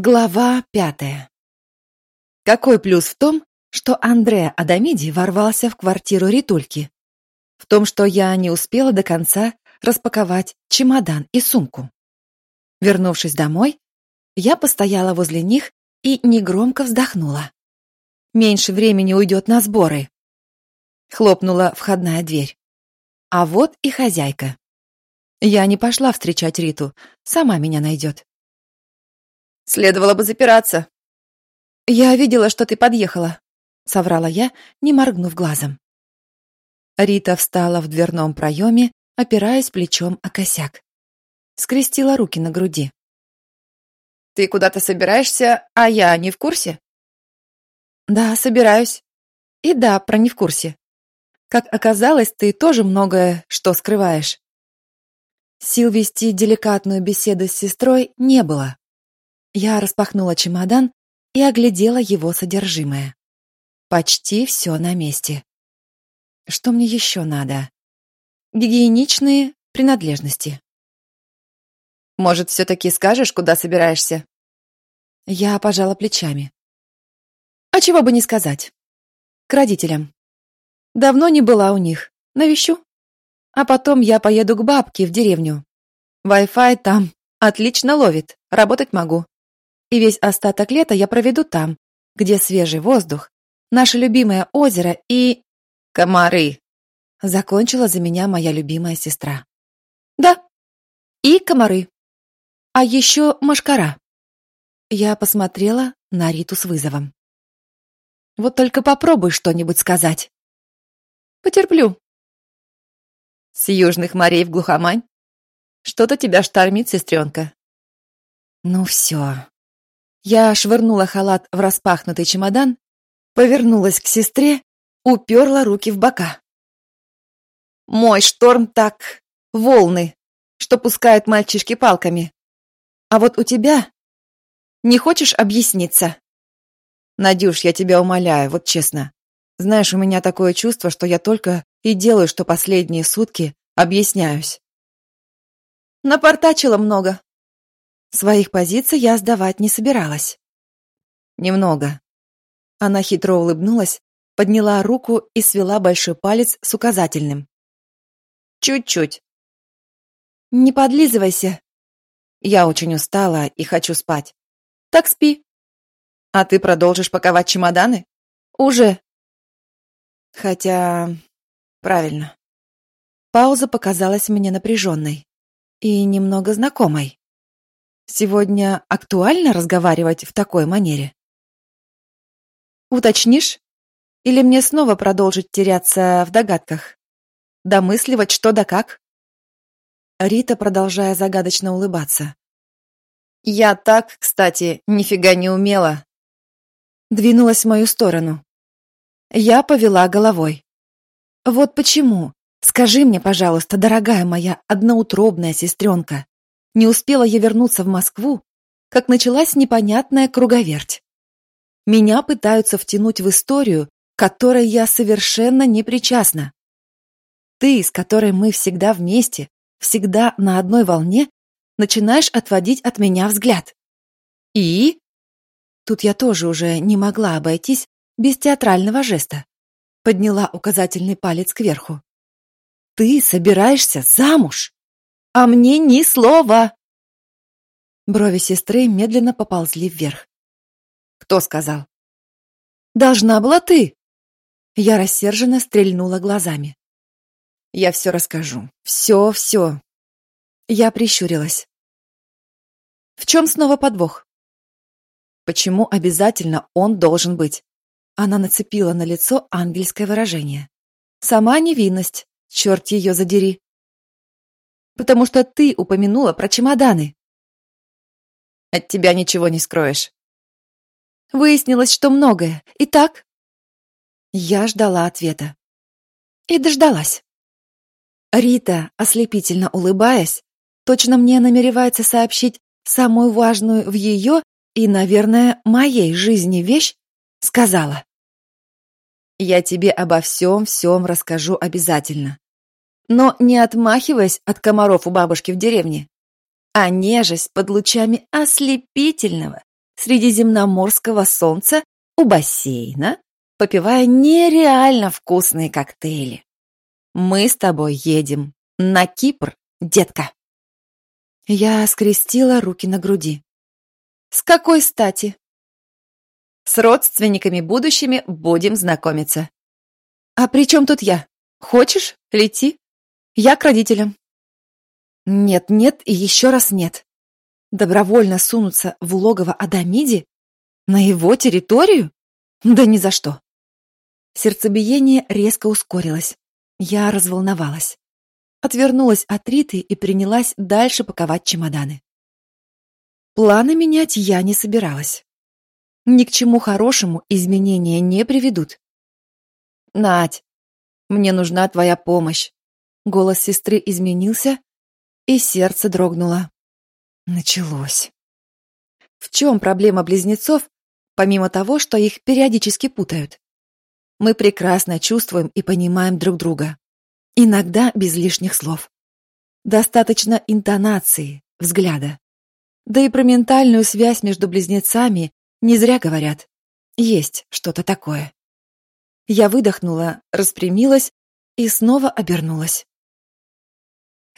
Глава пятая. Какой плюс в том, что Андреа Адамиди ворвался в квартиру Ритульки? В том, что я не успела до конца распаковать чемодан и сумку. Вернувшись домой, я постояла возле них и негромко вздохнула. Меньше времени уйдет на сборы. Хлопнула входная дверь. А вот и хозяйка. Я не пошла встречать Риту, сама меня найдет. Следовало бы запираться. Я видела, что ты подъехала, соврала я, не моргнув глазом. Рита встала в дверном проеме, опираясь плечом о косяк. Скрестила руки на груди. Ты куда-то собираешься, а я не в курсе? Да, собираюсь. И да, про не в курсе. Как оказалось, ты тоже многое что скрываешь. Сил вести деликатную беседу с сестрой не было. Я распахнула чемодан и оглядела его содержимое. Почти все на месте. Что мне еще надо? Гигиеничные принадлежности. Может, все-таки скажешь, куда собираешься? Я пожала плечами. А чего бы не сказать. К родителям. Давно не была у них. Навещу. А потом я поеду к бабке в деревню. Wi-Fi там отлично ловит, работать могу и весь остаток лета я проведу там, где свежий воздух, наше любимое озеро и... комары!» Закончила за меня моя любимая сестра. «Да, и комары. А еще машкара». Я посмотрела на Риту с вызовом. «Вот только попробуй что-нибудь сказать». «Потерплю». «С южных морей в глухомань? Что-то тебя штормит, сестренка». «Ну все, я швырнула халат в распахнутый чемодан, повернулась к сестре, уперла руки в бока. Мой шторм так волны, что пускают мальчишки палками. А вот у тебя не хочешь объясниться? Надюш, я тебя умоляю, вот честно. Знаешь, у меня такое чувство, что я только и делаю, что последние сутки объясняюсь. Напортачила много, Своих позиций я сдавать не собиралась. Немного. Она хитро улыбнулась, подняла руку и свела большой палец с указательным. Чуть-чуть. Не подлизывайся. Я очень устала и хочу спать. Так спи. А ты продолжишь паковать чемоданы? Уже. Хотя... Правильно. Пауза показалась мне напряженной и немного знакомой. Сегодня актуально разговаривать в такой манере? Уточнишь? Или мне снова продолжить теряться в догадках? Домысливать что да как? Рита, продолжая загадочно улыбаться. Я так, кстати, нифига не умела. Двинулась в мою сторону. Я повела головой. Вот почему. Скажи мне, пожалуйста, дорогая моя одноутробная сестренка, не успела я вернуться в Москву, как началась непонятная круговерть. Меня пытаются втянуть в историю, которой я совершенно не причастна. Ты, с которой мы всегда вместе, всегда на одной волне, начинаешь отводить от меня взгляд. И? Тут я тоже уже не могла обойтись без театрального жеста. Подняла указательный палец кверху. Ты собираешься замуж? А мне ни слова!» Брови сестры медленно поползли вверх. «Кто сказал?» «Должна была ты!» Я рассерженно стрельнула глазами. «Я все расскажу. Все-все!» Я прищурилась. «В чем снова подвох?» «Почему обязательно он должен быть?» Она нацепила на лицо ангельское выражение. «Сама невинность, черт ее задери!» Потому что ты упомянула про чемоданы. От тебя ничего не скроешь. Выяснилось, что многое. Итак, я ждала ответа. И дождалась. Рита, ослепительно улыбаясь, точно мне намеревается сообщить самую важную в ее и, наверное, моей жизни вещь, сказала. Я тебе обо всем-всем расскажу обязательно но не отмахиваясь от комаров у бабушки в деревне, а нежесть под лучами ослепительного, средиземноморского солнца у бассейна, попивая нереально вкусные коктейли. Мы с тобой едем на Кипр, детка. Я скрестила руки на груди. С какой стати? С родственниками будущими будем знакомиться. А при чем тут я? Хочешь, лети. Я к родителям. Нет, нет и еще раз нет. Добровольно сунуться в логово Адамиди? На его территорию? Да ни за что. Сердцебиение резко ускорилось. Я разволновалась. Отвернулась от Риты и принялась дальше паковать чемоданы. Планы менять я не собиралась. Ни к чему хорошему изменения не приведут. Надь, мне нужна твоя помощь. Голос сестры изменился, и сердце дрогнуло. Началось. В чем проблема близнецов, помимо того, что их периодически путают? Мы прекрасно чувствуем и понимаем друг друга. Иногда без лишних слов. Достаточно интонации, взгляда. Да и про ментальную связь между близнецами не зря говорят. Есть что-то такое. Я выдохнула, распрямилась и снова обернулась.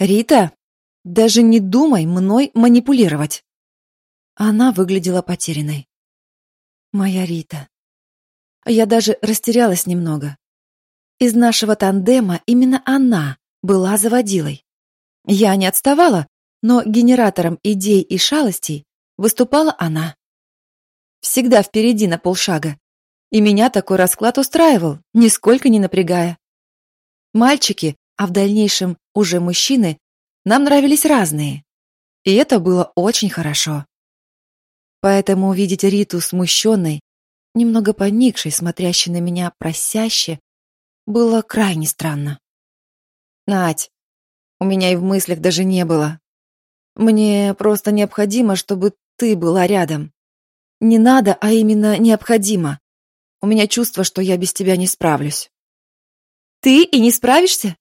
«Рита, даже не думай мной манипулировать!» Она выглядела потерянной. «Моя Рита». Я даже растерялась немного. Из нашего тандема именно она была заводилой. Я не отставала, но генератором идей и шалостей выступала она. Всегда впереди на полшага, и меня такой расклад устраивал, нисколько не напрягая. Мальчики, а в дальнейшем уже мужчины, нам нравились разные. И это было очень хорошо. Поэтому увидеть Риту смущенной, немного поникшей, смотрящей на меня просяще, было крайне странно. Надь, у меня и в мыслях даже не было. Мне просто необходимо, чтобы ты была рядом. Не надо, а именно необходимо. У меня чувство, что я без тебя не справлюсь. Ты и не справишься?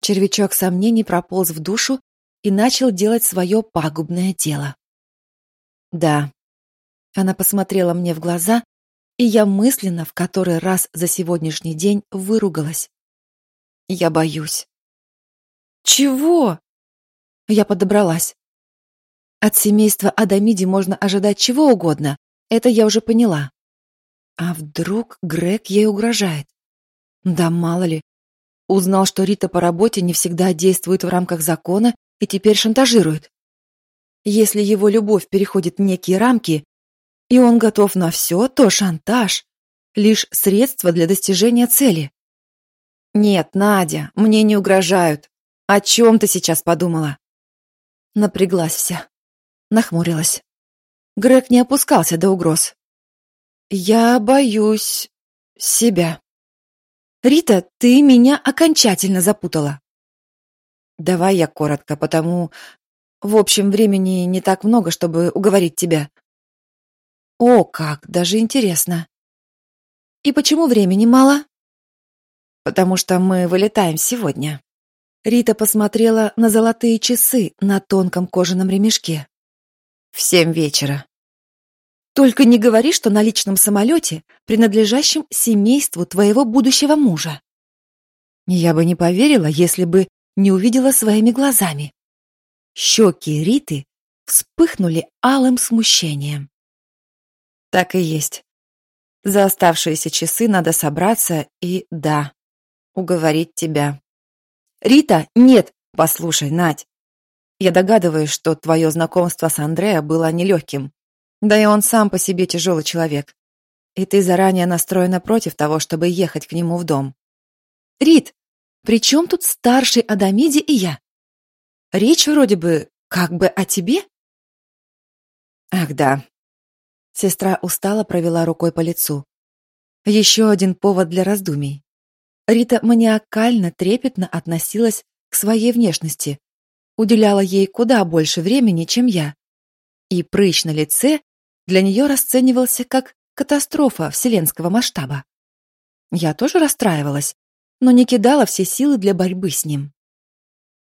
Червячок сомнений прополз в душу и начал делать свое пагубное дело. Да. Она посмотрела мне в глаза, и я мысленно в который раз за сегодняшний день выругалась. Я боюсь. Чего? Я подобралась. От семейства Адамиди можно ожидать чего угодно, это я уже поняла. А вдруг Грег ей угрожает? Да мало ли. Узнал, что Рита по работе не всегда действует в рамках закона и теперь шантажирует. Если его любовь переходит некие рамки, и он готов на все, то шантаж — лишь средство для достижения цели. Нет, Надя, мне не угрожают. О чем ты сейчас подумала? Напряглась вся. Нахмурилась. Грег не опускался до угроз. Я боюсь себя. Рита, ты меня окончательно запутала. Давай я коротко, потому... В общем, времени не так много, чтобы уговорить тебя. О, как, даже интересно. И почему времени мало? Потому что мы вылетаем сегодня. Рита посмотрела на золотые часы на тонком кожаном ремешке. В семь вечера. Только не говори, что на личном самолете, принадлежащем семейству твоего будущего мужа. Я бы не поверила, если бы не увидела своими глазами. Щеки Риты вспыхнули алым смущением. Так и есть. За оставшиеся часы надо собраться и, да, уговорить тебя. Рита, нет, послушай, Надь. Я догадываюсь, что твое знакомство с Андреа было нелегким. Да и он сам по себе тяжелый человек. И ты заранее настроена против того, чтобы ехать к нему в дом. Рит, при чем тут старший Адамиди и я? Речь вроде бы как бы о тебе? Ах да. Сестра устало провела рукой по лицу. Еще один повод для раздумий. Рита маниакально трепетно относилась к своей внешности, уделяла ей куда больше времени, чем я. И прыщ на лице для нее расценивался как катастрофа вселенского масштаба. Я тоже расстраивалась, но не кидала все силы для борьбы с ним.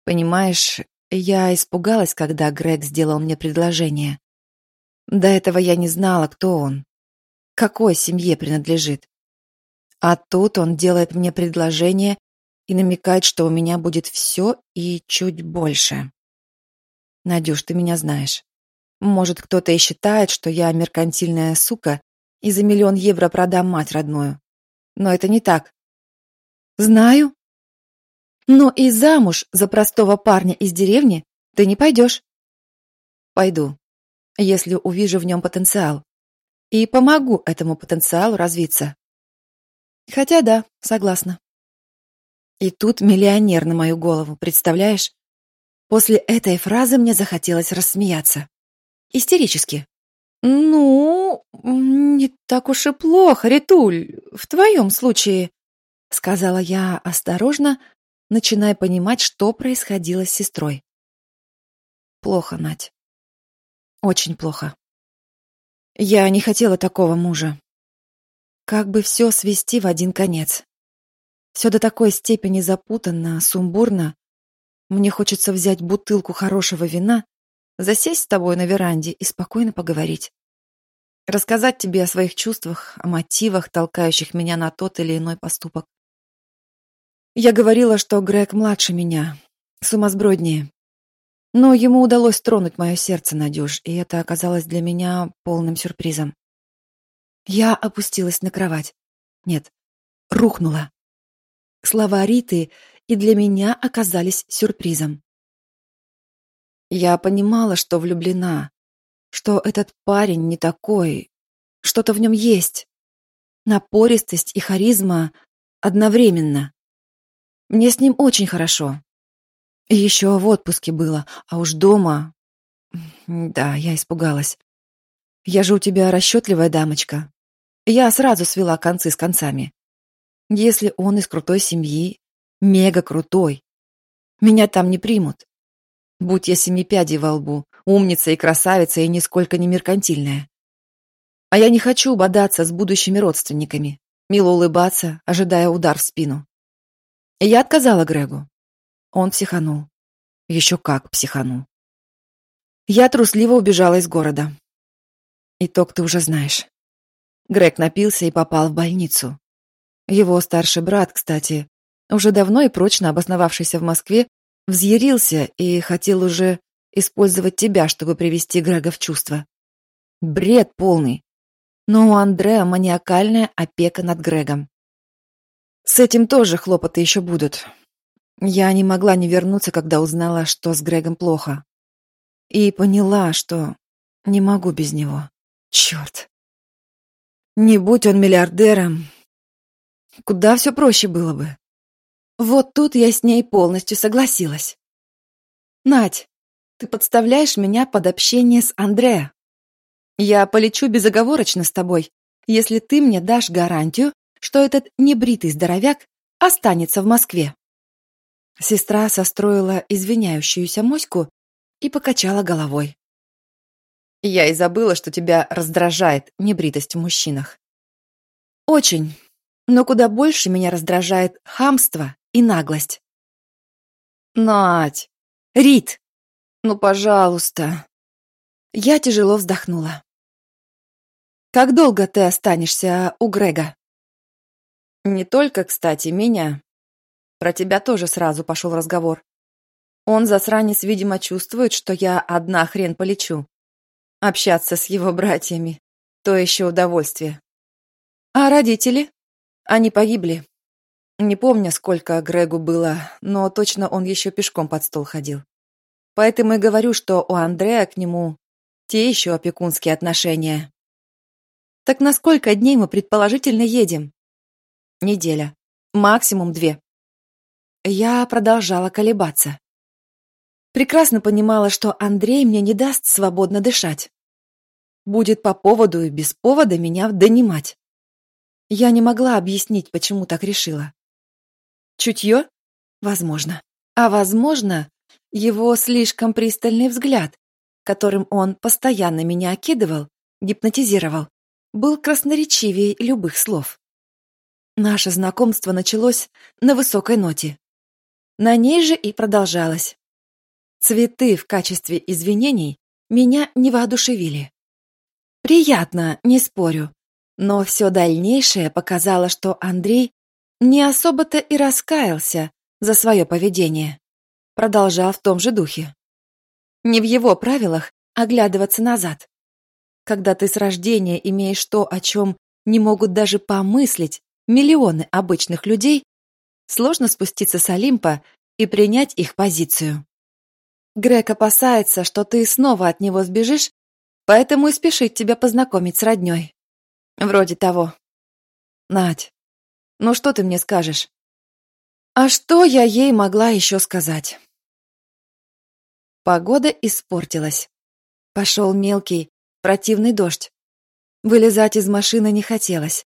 Понимаешь, я испугалась, когда Грег сделал мне предложение. До этого я не знала, кто он, какой семье принадлежит. А тут он делает мне предложение и намекает, что у меня будет все и чуть больше. Надюш, ты меня знаешь. Может, кто-то и считает, что я меркантильная сука и за миллион евро продам мать родную. Но это не так. Знаю. Но и замуж за простого парня из деревни ты не пойдешь. Пойду, если увижу в нем потенциал. И помогу этому потенциалу развиться. Хотя да, согласна. И тут миллионер на мою голову, представляешь? После этой фразы мне захотелось рассмеяться. Истерически. «Ну, не так уж и плохо, Ритуль, в твоем случае», — сказала я осторожно, начиная понимать, что происходило с сестрой. «Плохо, Надь. Очень плохо. Я не хотела такого мужа. Как бы все свести в один конец. Все до такой степени запутанно, сумбурно. Мне хочется взять бутылку хорошего вина засесть с тобой на веранде и спокойно поговорить. Рассказать тебе о своих чувствах, о мотивах, толкающих меня на тот или иной поступок. Я говорила, что Грег младше меня, сумасброднее. Но ему удалось тронуть мое сердце, Надюш, и это оказалось для меня полным сюрпризом. Я опустилась на кровать. Нет, рухнула. Слова Риты и для меня оказались сюрпризом. Я понимала, что влюблена, что этот парень не такой, что-то в нем есть. Напористость и харизма одновременно. Мне с ним очень хорошо. И еще в отпуске было, а уж дома... Да, я испугалась. Я же у тебя расчетливая дамочка. Я сразу свела концы с концами. Если он из крутой семьи, мега крутой, меня там не примут. Будь я семипядей во лбу, умница и красавица, и нисколько не меркантильная. А я не хочу бодаться с будущими родственниками, мило улыбаться, ожидая удар в спину. И я отказала Грегу. Он психанул. Еще как психанул. Я трусливо убежала из города. Итог ты уже знаешь. Грег напился и попал в больницу. Его старший брат, кстати, уже давно и прочно обосновавшийся в Москве, Взъярился и хотел уже использовать тебя, чтобы привести Грега в чувство. Бред полный. Но у Андреа маниакальная опека над Грегом. С этим тоже хлопоты еще будут. Я не могла не вернуться, когда узнала, что с Грегом плохо. И поняла, что не могу без него. Черт. Не будь он миллиардером, куда все проще было бы. Вот тут я с ней полностью согласилась. Надь, ты подставляешь меня под общение с Андреа. Я полечу безоговорочно с тобой, если ты мне дашь гарантию, что этот небритый здоровяк останется в Москве. Сестра состроила извиняющуюся моську и покачала головой. Я и забыла, что тебя раздражает небритость в мужчинах. Очень, но куда больше меня раздражает хамство и наглость. «Надь! Рит! Ну, пожалуйста!» Я тяжело вздохнула. «Как долго ты останешься у Грега?» «Не только, кстати, меня. Про тебя тоже сразу пошел разговор. Он, засранец, видимо, чувствует, что я одна хрен полечу. Общаться с его братьями — то еще удовольствие. А родители? Они погибли. Не помню, сколько Грегу было, но точно он еще пешком под стол ходил. Поэтому и говорю, что у Андрея к нему те еще опекунские отношения. Так на сколько дней мы предположительно едем? Неделя. Максимум две. Я продолжала колебаться. Прекрасно понимала, что Андрей мне не даст свободно дышать. Будет по поводу и без повода меня донимать. Я не могла объяснить, почему так решила. Чутье? Возможно. А возможно, его слишком пристальный взгляд, которым он постоянно меня окидывал, гипнотизировал, был красноречивее любых слов. Наше знакомство началось на высокой ноте. На ней же и продолжалось. Цветы в качестве извинений меня не воодушевили. Приятно, не спорю. Но все дальнейшее показало, что Андрей не особо-то и раскаялся за свое поведение. Продолжал в том же духе. Не в его правилах оглядываться назад. Когда ты с рождения имеешь то, о чем не могут даже помыслить миллионы обычных людей, сложно спуститься с Олимпа и принять их позицию. Грег опасается, что ты снова от него сбежишь, поэтому и спешит тебя познакомить с роднёй. Вроде того. Надь, ну что ты мне скажешь? А что я ей могла еще сказать? Погода испортилась. Пошел мелкий, противный дождь. Вылезать из машины не хотелось.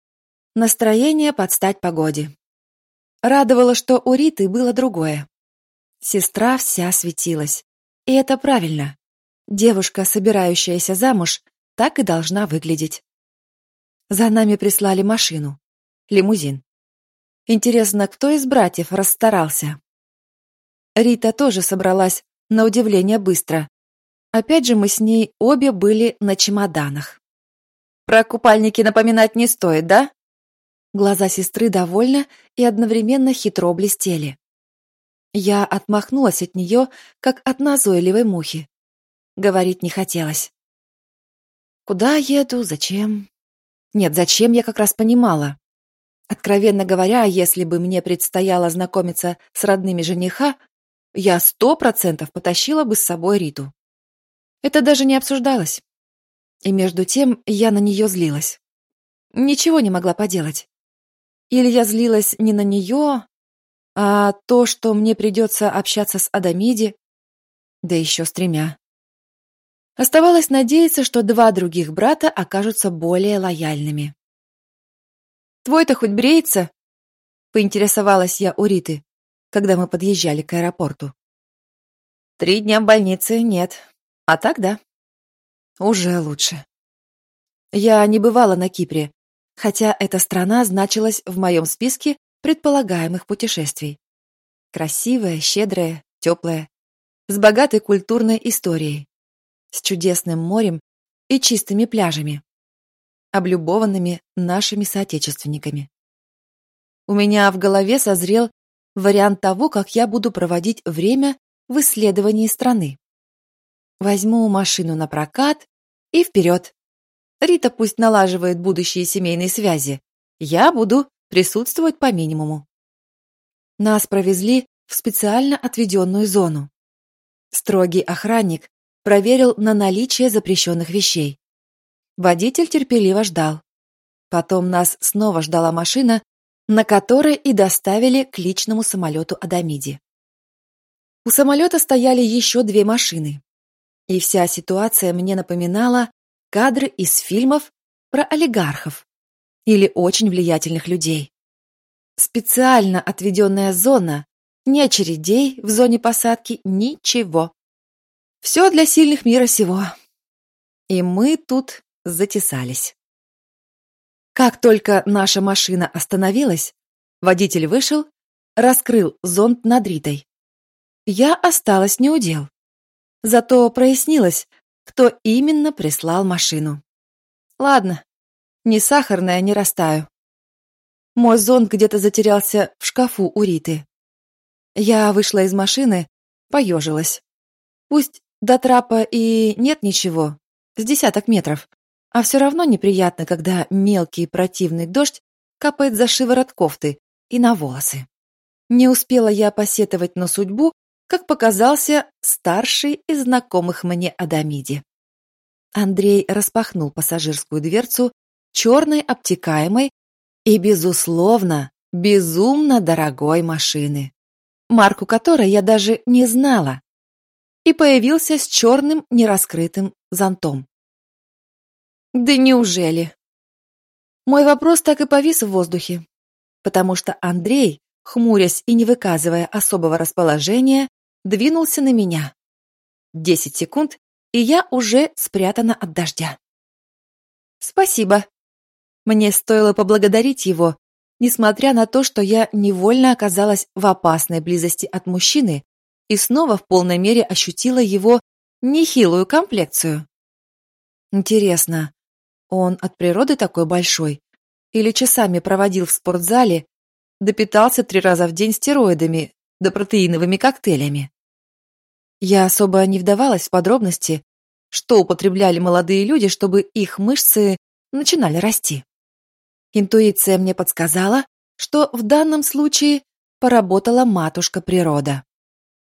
Настроение под стать погоде. Радовало, что у Риты было другое. Сестра вся светилась. И это правильно. Девушка, собирающаяся замуж, так и должна выглядеть. За нами прислали машину. Лимузин. Интересно, кто из братьев расстарался? Рита тоже собралась, на удивление, быстро. Опять же, мы с ней обе были на чемоданах. Про купальники напоминать не стоит, да? Глаза сестры довольно и одновременно хитро блестели. Я отмахнулась от нее, как от назойливой мухи. Говорить не хотелось. Куда еду, зачем? Нет, зачем я как раз понимала. Откровенно говоря, если бы мне предстояло знакомиться с родными жениха, я сто процентов потащила бы с собой Риту. Это даже не обсуждалось. И между тем я на нее злилась. Ничего не могла поделать. Или я злилась не на нее, а то, что мне придется общаться с Адамиди, да еще с тремя. Оставалось надеяться, что два других брата окажутся более лояльными. «Твой-то хоть бреется?» — поинтересовалась я у Риты, когда мы подъезжали к аэропорту. «Три дня в больнице нет, а так да». Уже лучше. Я не бывала на Кипре, хотя эта страна значилась в моем списке предполагаемых путешествий. Красивая, щедрая, теплая, с богатой культурной историей, с чудесным морем и чистыми пляжами, облюбованными нашими соотечественниками. У меня в голове созрел вариант того, как я буду проводить время в исследовании страны. Возьму машину на прокат и вперед. Рита пусть налаживает будущие семейные связи. Я буду присутствовать по минимуму. Нас провезли в специально отведенную зону. Строгий охранник проверил на наличие запрещенных вещей. Водитель терпеливо ждал. Потом нас снова ждала машина, на которой и доставили к личному самолету Адамиди. У самолета стояли еще две машины. И вся ситуация мне напоминала кадры из фильмов про олигархов или очень влиятельных людей. Специально отведенная зона, ни очередей в зоне посадки, ничего. Все для сильных мира сего. И мы тут затесались. Как только наша машина остановилась, водитель вышел, раскрыл зонт над Ритой. Я осталась неудел. Зато прояснилось, кто именно прислал машину. Ладно, не сахарная, не растаю. Мой зонт где-то затерялся в шкафу у Риты. Я вышла из машины, поежилась. Пусть до трапа и нет ничего, с десяток метров, а все равно неприятно, когда мелкий противный дождь капает за шиворот кофты и на волосы. Не успела я посетовать на судьбу, как показался старший из знакомых мне Адамиди. Андрей распахнул пассажирскую дверцу черной обтекаемой и, безусловно, безумно дорогой машины, марку которой я даже не знала, и появился с черным нераскрытым зонтом. Да неужели? Мой вопрос так и повис в воздухе, потому что Андрей, хмурясь и не выказывая особого расположения, двинулся на меня. Десять секунд, и я уже спрятана от дождя. Спасибо. Мне стоило поблагодарить его, несмотря на то, что я невольно оказалась в опасной близости от мужчины и снова в полной мере ощутила его нехилую комплекцию. Интересно, Он от природы такой большой? Или часами проводил в спортзале, допитался три раза в день стероидами да протеиновыми коктейлями? Я особо не вдавалась в подробности, что употребляли молодые люди, чтобы их мышцы начинали расти. Интуиция мне подсказала, что в данном случае поработала матушка природа.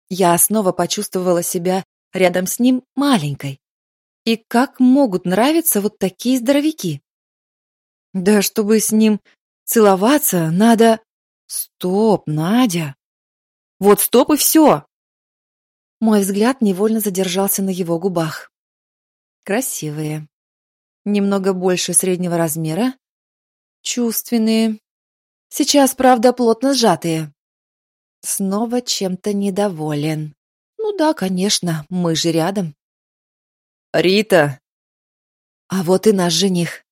Я снова почувствовала себя рядом с ним маленькой. И как могут нравиться вот такие здоровяки? Да чтобы с ним целоваться, надо... Стоп, Надя! Вот стоп и все! Мой взгляд невольно задержался на его губах. Красивые. Немного больше среднего размера. Чувственные. Сейчас, правда, плотно сжатые. Снова чем-то недоволен. Ну да, конечно, мы же рядом. Рита. А вот и наш жених.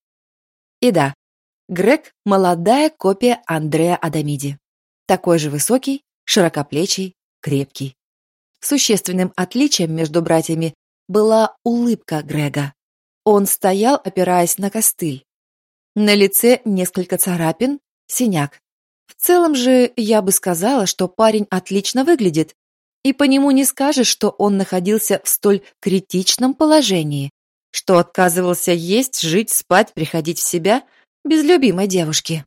И да, Грег — молодая копия Андрея Адамиди. Такой же высокий, широкоплечий, крепкий. Существенным отличием между братьями была улыбка Грега. Он стоял, опираясь на костыль. На лице несколько царапин, синяк. В целом же я бы сказала, что парень отлично выглядит, и по нему не скажешь, что он находился в столь критичном положении, что отказывался есть, жить, спать, приходить в себя без любимой девушки.